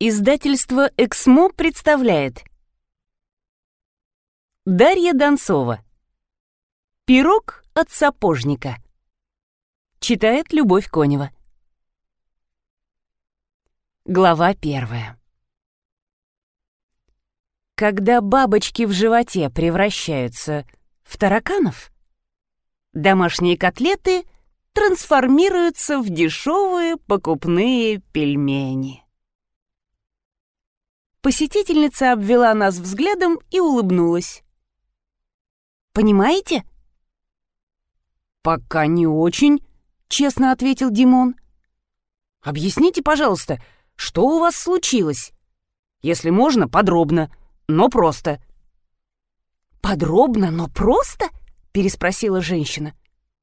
Издательство «Эксмо» представляет. Дарья Донцова. «Пирог от сапожника» Читает Любовь Конева. Глава первая. Когда бабочки в животе превращаются в тараканов, домашние котлеты трансформируются в дешевые покупные пельмени. Посетительница обвела нас взглядом и улыбнулась. «Понимаете?» «Пока не очень», — честно ответил Димон. «Объясните, пожалуйста, что у вас случилось? Если можно, подробно, но просто». «Подробно, но просто?» — переспросила женщина.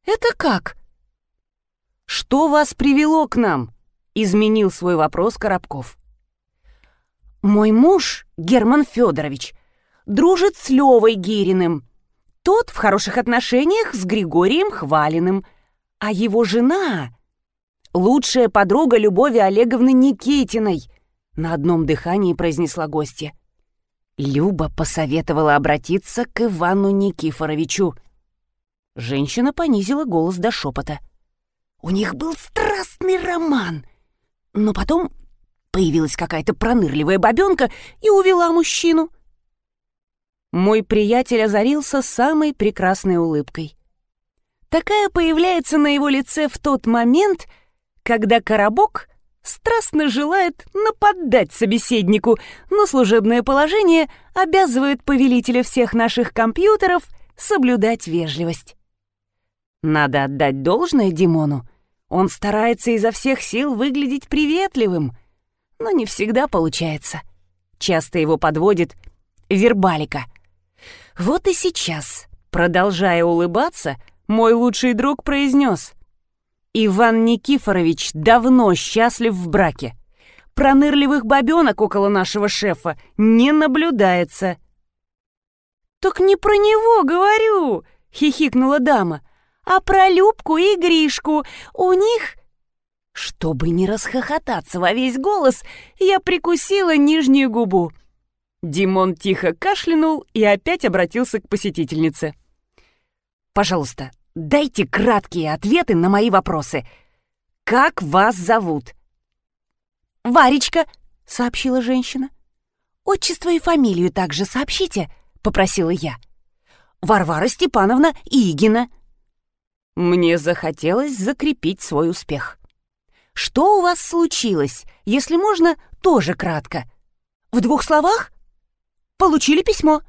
«Это как?» «Что вас привело к нам?» — изменил свой вопрос Коробков. Мой муж, Герман Федорович, дружит с Левой Гириным. Тот в хороших отношениях с Григорием Хвалиным, а его жена — лучшая подруга Любови Олеговны Никитиной, на одном дыхании произнесла гостья. Люба посоветовала обратиться к Ивану Никифоровичу. Женщина понизила голос до шепота. У них был страстный роман, но потом Появилась какая-то пронырливая бабенка и увела мужчину. Мой приятель озарился самой прекрасной улыбкой. Такая появляется на его лице в тот момент, когда коробок страстно желает нападать собеседнику, но служебное положение обязывает повелителя всех наших компьютеров соблюдать вежливость. Надо отдать должное Димону. Он старается изо всех сил выглядеть приветливым — но не всегда получается. Часто его подводит вербалика. Вот и сейчас, продолжая улыбаться, мой лучший друг произнес. «Иван Никифорович давно счастлив в браке. Пронырливых бабенок около нашего шефа не наблюдается». «Так не про него говорю!» — хихикнула дама. «А про Любку и Гришку. У них чтобы не расхохотаться во весь голос, я прикусила нижнюю губу. Димон тихо кашлянул и опять обратился к посетительнице. «Пожалуйста, дайте краткие ответы на мои вопросы. Как вас зовут?» «Варечка», — сообщила женщина. «Отчество и фамилию также сообщите», — попросила я. «Варвара Степановна Игина». Мне захотелось закрепить свой успех. Что у вас случилось? Если можно, тоже кратко. В двух словах? Получили письмо.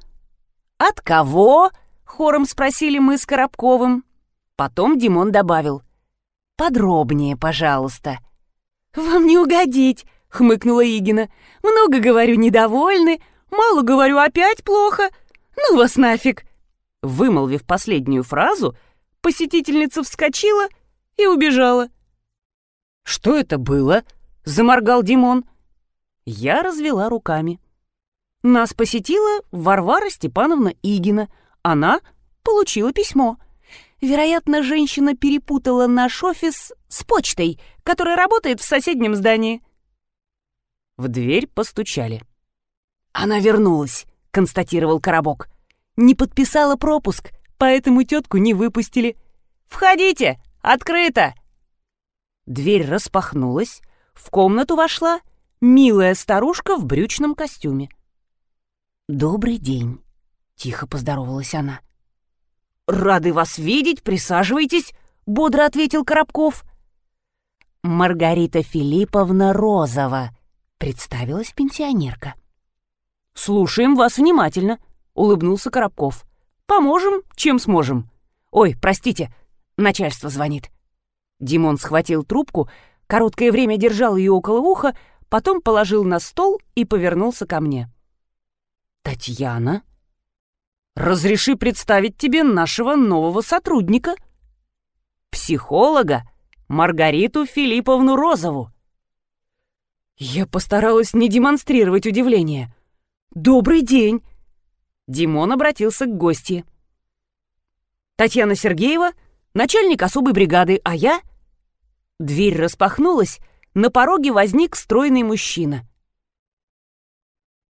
От кого? Хором спросили мы с Коробковым. Потом Димон добавил. Подробнее, пожалуйста. Вам не угодить, хмыкнула Игина. Много говорю, недовольны. Мало говорю, опять плохо. Ну вас нафиг. Вымолвив последнюю фразу, посетительница вскочила и убежала. «Что это было?» — заморгал Димон. Я развела руками. Нас посетила Варвара Степановна Игина. Она получила письмо. Вероятно, женщина перепутала наш офис с почтой, которая работает в соседнем здании. В дверь постучали. «Она вернулась», — констатировал Коробок. «Не подписала пропуск, поэтому тетку не выпустили. Входите! Открыто!» Дверь распахнулась, в комнату вошла милая старушка в брючном костюме. «Добрый день», — тихо поздоровалась она. «Рады вас видеть, присаживайтесь», — бодро ответил Коробков. «Маргарита Филипповна Розова», — представилась пенсионерка. «Слушаем вас внимательно», — улыбнулся Коробков. «Поможем, чем сможем. Ой, простите, начальство звонит». Димон схватил трубку, короткое время держал ее около уха, потом положил на стол и повернулся ко мне. «Татьяна, разреши представить тебе нашего нового сотрудника, психолога Маргариту Филипповну Розову». Я постаралась не демонстрировать удивление. «Добрый день!» Димон обратился к гости. «Татьяна Сергеева — начальник особой бригады, а я...» Дверь распахнулась, на пороге возник стройный мужчина.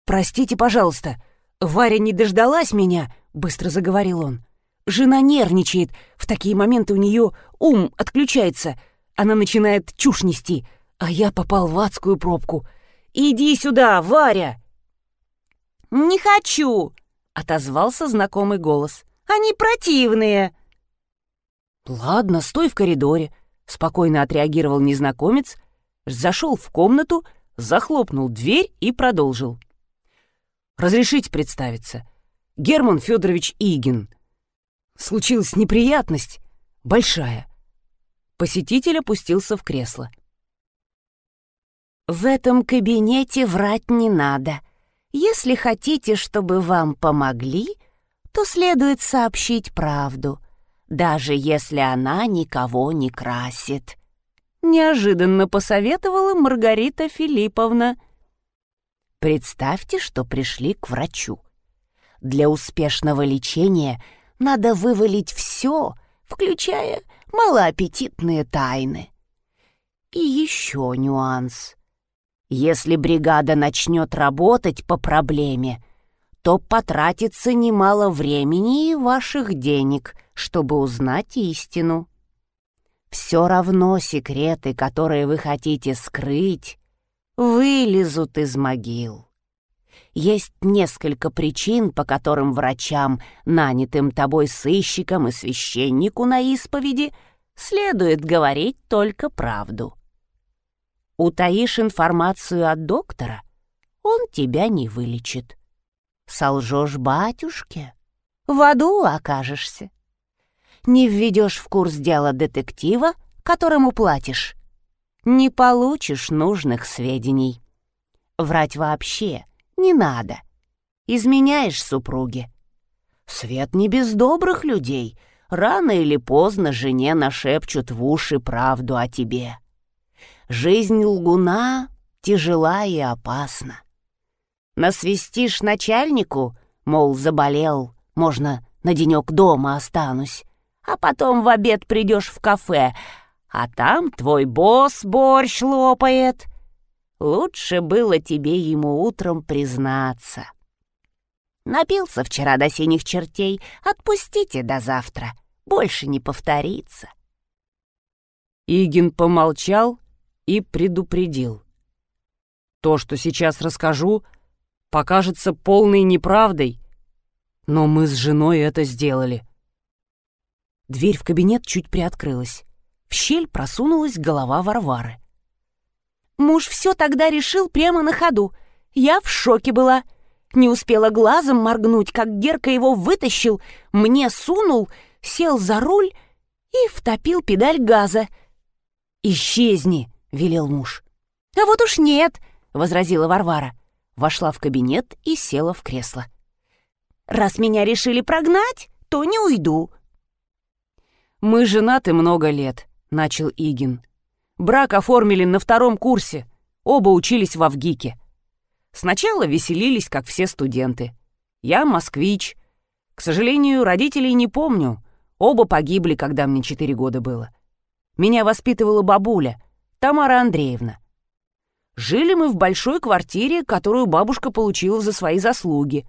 «Простите, пожалуйста, Варя не дождалась меня», — быстро заговорил он. «Жена нервничает, в такие моменты у нее ум отключается, она начинает чушь нести, а я попал в адскую пробку. Иди сюда, Варя!» «Не хочу!» — отозвался знакомый голос. «Они противные!» «Ладно, стой в коридоре», — спокойно отреагировал незнакомец, зашел в комнату, захлопнул дверь и продолжил. «Разрешите представиться. Герман Федорович Игин. Случилась неприятность, большая». Посетитель опустился в кресло. «В этом кабинете врать не надо. Если хотите, чтобы вам помогли, то следует сообщить правду, даже если она никого не красит», — неожиданно посоветовала Маргарита Филипповна. «Представьте, что пришли к врачу. Для успешного лечения надо вывалить все, включая малоаппетитные тайны. И еще нюанс. Если бригада начнет работать по проблеме, то потратится немало времени и ваших денег, чтобы узнать истину. Все равно секреты, которые вы хотите скрыть, вылезут из могил. Есть несколько причин, по которым врачам, нанятым тобой сыщикам и священнику на исповеди, следует говорить только правду. Утаишь информацию от доктора, он тебя не вылечит. Солжешь батюшке, в аду окажешься. Не введешь в курс дела детектива, которому платишь, не получишь нужных сведений. Врать вообще не надо. Изменяешь супруге. Свет не без добрых людей. Рано или поздно жене нашепчут в уши правду о тебе. Жизнь лгуна тяжела и опасна. Насвистишь начальнику, мол, заболел, можно на денек дома останусь, а потом в обед придешь в кафе, а там твой босс борщ лопает. Лучше было тебе ему утром признаться. Напился вчера до синих чертей, отпустите до завтра, больше не повторится. Игин помолчал и предупредил. То, что сейчас расскажу, покажется полной неправдой, но мы с женой это сделали. Дверь в кабинет чуть приоткрылась. В щель просунулась голова Варвары. Муж все тогда решил прямо на ходу. Я в шоке была. Не успела глазом моргнуть, как Герка его вытащил, мне сунул, сел за руль и втопил педаль газа. «Исчезни!» — велел муж. «А вот уж нет!» — возразила Варвара вошла в кабинет и села в кресло. «Раз меня решили прогнать, то не уйду». «Мы женаты много лет», — начал Игин. «Брак оформили на втором курсе. Оба учились в Авгике. Сначала веселились, как все студенты. Я москвич. К сожалению, родителей не помню. Оба погибли, когда мне четыре года было. Меня воспитывала бабуля, Тамара Андреевна. Жили мы в большой квартире, которую бабушка получила за свои заслуги.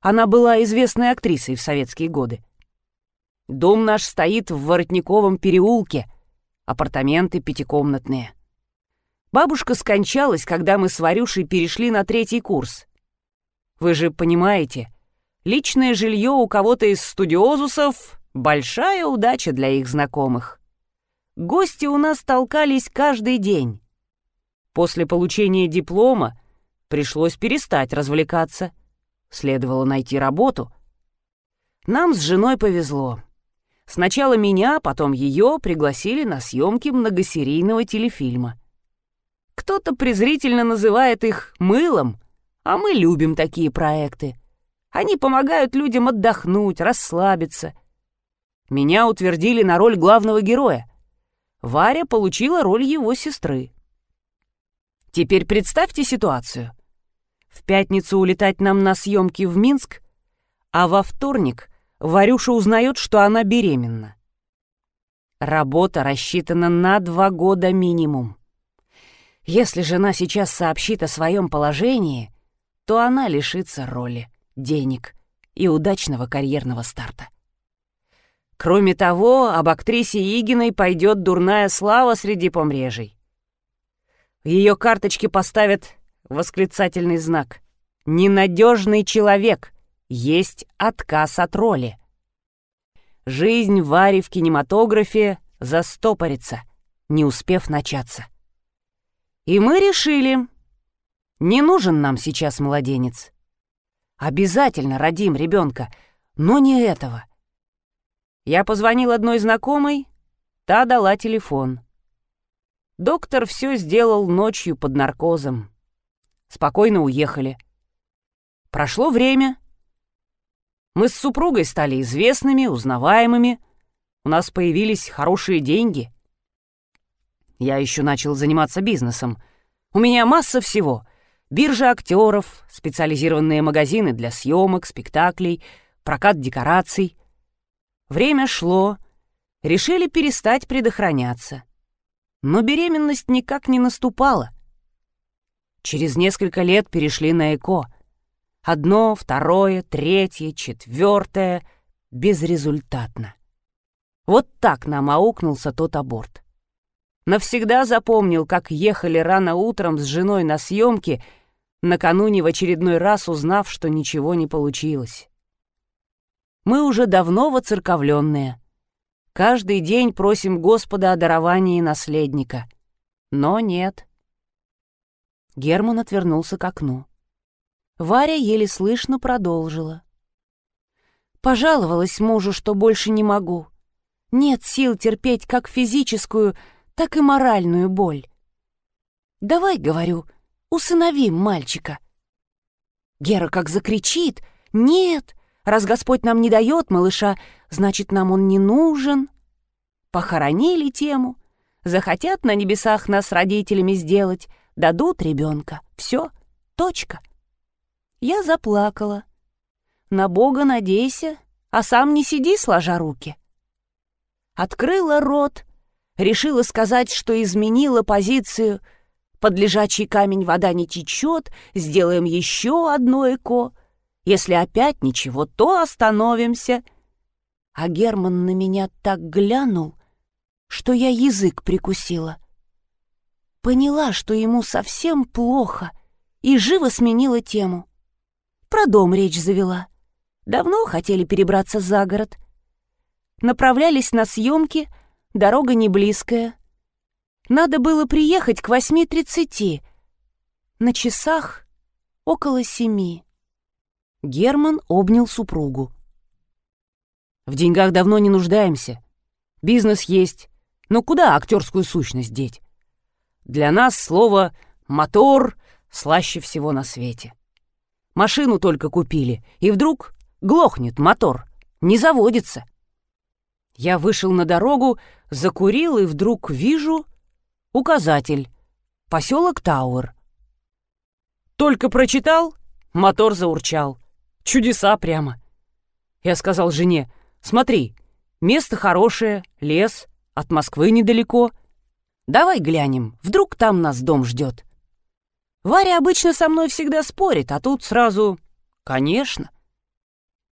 Она была известной актрисой в советские годы. Дом наш стоит в Воротниковом переулке, апартаменты пятикомнатные. Бабушка скончалась, когда мы с Варюшей перешли на третий курс. Вы же понимаете, личное жилье у кого-то из студиозусов — большая удача для их знакомых. Гости у нас толкались каждый день. После получения диплома пришлось перестать развлекаться. Следовало найти работу. Нам с женой повезло. Сначала меня, потом ее пригласили на съемки многосерийного телефильма. Кто-то презрительно называет их «мылом», а мы любим такие проекты. Они помогают людям отдохнуть, расслабиться. Меня утвердили на роль главного героя. Варя получила роль его сестры. Теперь представьте ситуацию. В пятницу улетать нам на съемки в Минск, а во вторник Варюша узнает, что она беременна. Работа рассчитана на два года минимум. Если жена сейчас сообщит о своем положении, то она лишится роли, денег и удачного карьерного старта. Кроме того, об актрисе Игиной пойдет дурная слава среди помрежей. В ее карточке поставят восклицательный знак. «Ненадежный человек. Есть отказ от роли». Жизнь Вари в кинематографе застопорится, не успев начаться. И мы решили, не нужен нам сейчас младенец. Обязательно родим ребенка, но не этого. Я позвонил одной знакомой, та дала телефон. Доктор все сделал ночью под наркозом. Спокойно уехали. Прошло время. Мы с супругой стали известными, узнаваемыми. У нас появились хорошие деньги. Я еще начал заниматься бизнесом. У меня масса всего. Биржа актеров, специализированные магазины для съемок, спектаклей, прокат декораций. Время шло. Решили перестать предохраняться. Но беременность никак не наступала. Через несколько лет перешли на ЭКО. Одно, второе, третье, четвертое — безрезультатно. Вот так нам аукнулся тот аборт. Навсегда запомнил, как ехали рано утром с женой на съемки, накануне в очередной раз узнав, что ничего не получилось. Мы уже давно воцерковленные. Каждый день просим Господа о даровании наследника. Но нет. Герман отвернулся к окну. Варя еле слышно продолжила. Пожаловалась мужу, что больше не могу. Нет сил терпеть как физическую, так и моральную боль. Давай, говорю, усыновим мальчика. Гера как закричит. Нет, раз Господь нам не дает малыша, значит, нам он не нужен. Похоронили тему. Захотят на небесах нас родителями сделать, дадут ребенка. Все, точка. Я заплакала. На Бога надейся, а сам не сиди, сложа руки. Открыла рот, решила сказать, что изменила позицию. Под лежачий камень вода не течет, сделаем еще одно эко. Если опять ничего, то остановимся. А Герман на меня так глянул, что я язык прикусила. Поняла, что ему совсем плохо, и живо сменила тему. Про дом речь завела. Давно хотели перебраться за город. Направлялись на съемки, дорога не близкая. Надо было приехать к 8.30. На часах около семи. Герман обнял супругу. «В деньгах давно не нуждаемся. Бизнес есть. Но куда актерскую сущность деть? Для нас слово «мотор» слаще всего на свете. Машину только купили, и вдруг глохнет мотор, не заводится. Я вышел на дорогу, закурил, и вдруг вижу указатель «Поселок Тауэр». Только прочитал, мотор заурчал. Чудеса прямо. Я сказал жене, смотри, место хорошее, лес, от Москвы недалеко. Давай глянем, вдруг там нас дом ждет. Варя обычно со мной всегда спорит, а тут сразу «Конечно».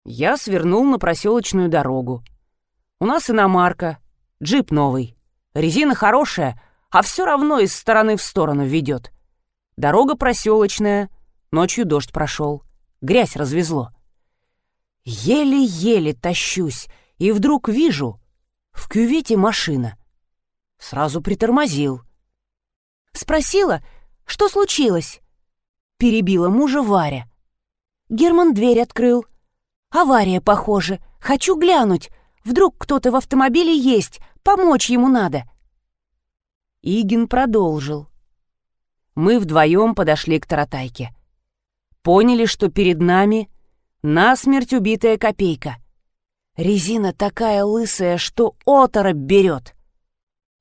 Я свернул на проселочную дорогу. У нас иномарка, джип новый. Резина хорошая, а все равно из стороны в сторону ведет. Дорога проселочная, ночью дождь прошел, грязь развезло. Еле-еле тащусь, и вдруг вижу, в кювете машина. Сразу притормозил. Спросила, что случилось?» Перебила мужа Варя. Герман дверь открыл. «Авария, похоже. Хочу глянуть. Вдруг кто-то в автомобиле есть. Помочь ему надо». Игин продолжил. Мы вдвоем подошли к Таратайке. Поняли, что перед нами насмерть убитая копейка. Резина такая лысая, что оторопь берет.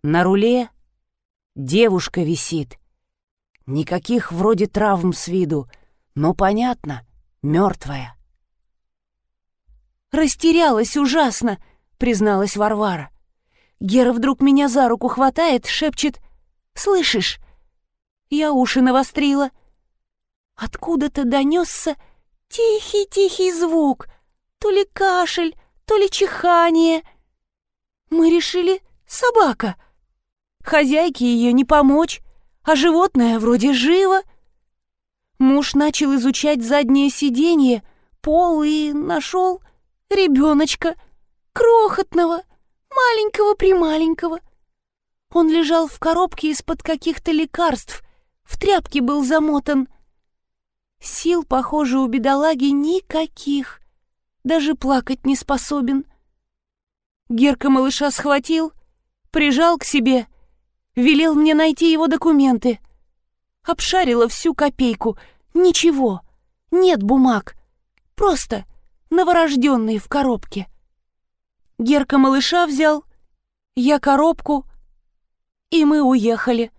На руле девушка висит — Никаких вроде травм с виду, но понятно, мертвая. «Растерялась ужасно», — призналась Варвара. Гера вдруг меня за руку хватает, шепчет «Слышишь?» Я уши навострила. Откуда-то донесся тихий-тихий звук, то ли кашель, то ли чихание. Мы решили собака. Хозяйке ее не помочь, а животное вроде живо. Муж начал изучать заднее сиденье, пол и нашел ребеночка, крохотного, маленького-прималенького. Он лежал в коробке из-под каких-то лекарств, в тряпке был замотан. Сил, похоже, у бедолаги никаких, даже плакать не способен. Герка малыша схватил, прижал к себе, велел мне найти его документы. Обшарила всю копейку, ничего, нет бумаг, просто новорожденный в коробке. Герка малыша взял, я коробку, и мы уехали.